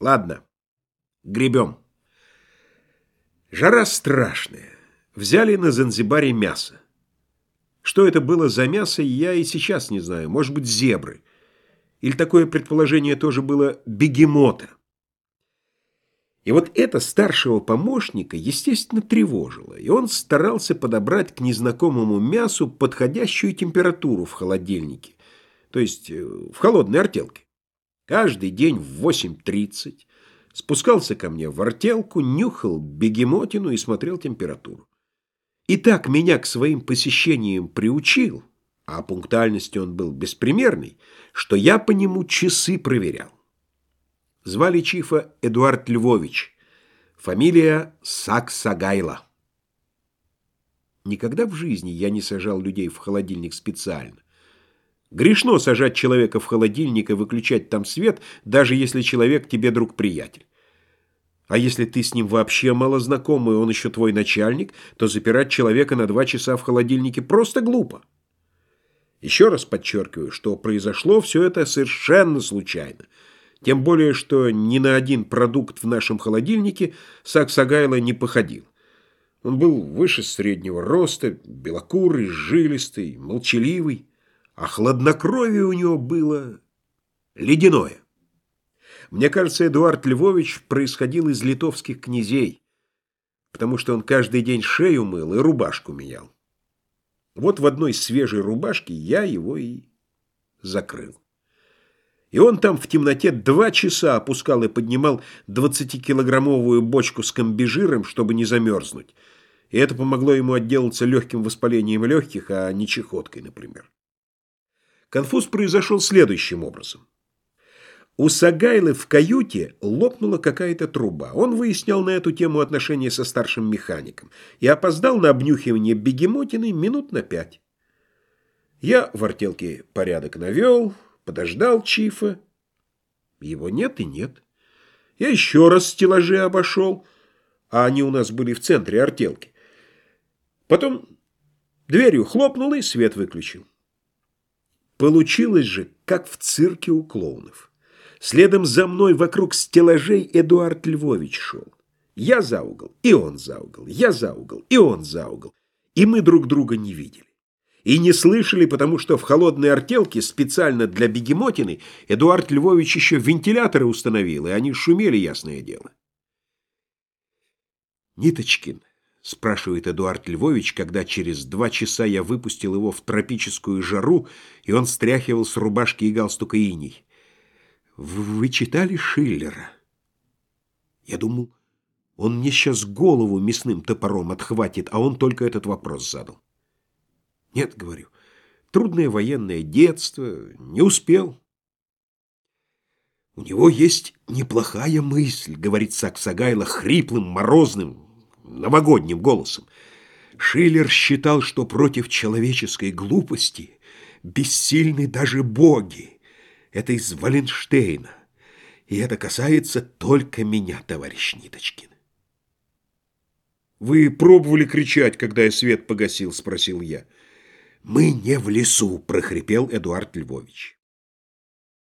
Ладно, гребем. Жара страшная. Взяли на Занзибаре мясо. Что это было за мясо, я и сейчас не знаю. Может быть, зебры. Или такое предположение тоже было бегемота. И вот это старшего помощника, естественно, тревожило, и он старался подобрать к незнакомому мясу подходящую температуру в холодильнике, то есть э, в холодной артелке. Каждый день в 8.30 спускался ко мне в артелку, нюхал бегемотину и смотрел температуру. И так меня к своим посещениям приучил, а пунктуальности он был беспримерный, что я по нему часы проверял. Звали Чифа Эдуард Львович, фамилия Саксагайла. Никогда в жизни я не сажал людей в холодильник специально. Грешно сажать человека в холодильник и выключать там свет, даже если человек тебе друг-приятель. А если ты с ним вообще мало знаком, и он еще твой начальник, то запирать человека на два часа в холодильнике просто глупо. Еще раз подчеркиваю, что произошло все это совершенно случайно. Тем более, что ни на один продукт в нашем холодильнике Саксагайло не походил. Он был выше среднего роста, белокурый, жилистый, молчаливый а хладнокровие у него было ледяное. Мне кажется, Эдуард Львович происходил из литовских князей, потому что он каждый день шею мыл и рубашку менял. Вот в одной свежей рубашке я его и закрыл. И он там в темноте два часа опускал и поднимал двадцатикилограммовую бочку с комбижиром, чтобы не замерзнуть. И это помогло ему отделаться легким воспалением легких, а не чехоткой, например. Конфуз произошел следующим образом. У Сагайлы в каюте лопнула какая-то труба. Он выяснял на эту тему отношения со старшим механиком и опоздал на обнюхивание бегемотины минут на пять. Я в артелке порядок навел, подождал Чифа. Его нет и нет. Я еще раз стеллажи обошел, а они у нас были в центре артелки. Потом дверью хлопнул и свет выключил. Получилось же, как в цирке у клоунов. Следом за мной вокруг стеллажей Эдуард Львович шел. Я за угол, и он за угол, я за угол, и он за угол. И мы друг друга не видели. И не слышали, потому что в холодной артелке специально для бегемотины Эдуард Львович еще вентиляторы установил, и они шумели, ясное дело. Ниточкин спрашивает Эдуард Львович, когда через два часа я выпустил его в тропическую жару, и он стряхивал с рубашки и галстука иней. «Вы читали Шиллера?» Я думал, он мне сейчас голову мясным топором отхватит, а он только этот вопрос задал. «Нет», — говорю, — «трудное военное детство, не успел». «У него есть неплохая мысль», — говорит Саксагайло хриплым, морозным, новогодним голосом. Шиллер считал, что против человеческой глупости бессильны даже боги. Это из Валенштейна. И это касается только меня, товарищ Ниточкин. «Вы пробовали кричать, когда я свет погасил?» — спросил я. «Мы не в лесу», — прохрипел Эдуард Львович.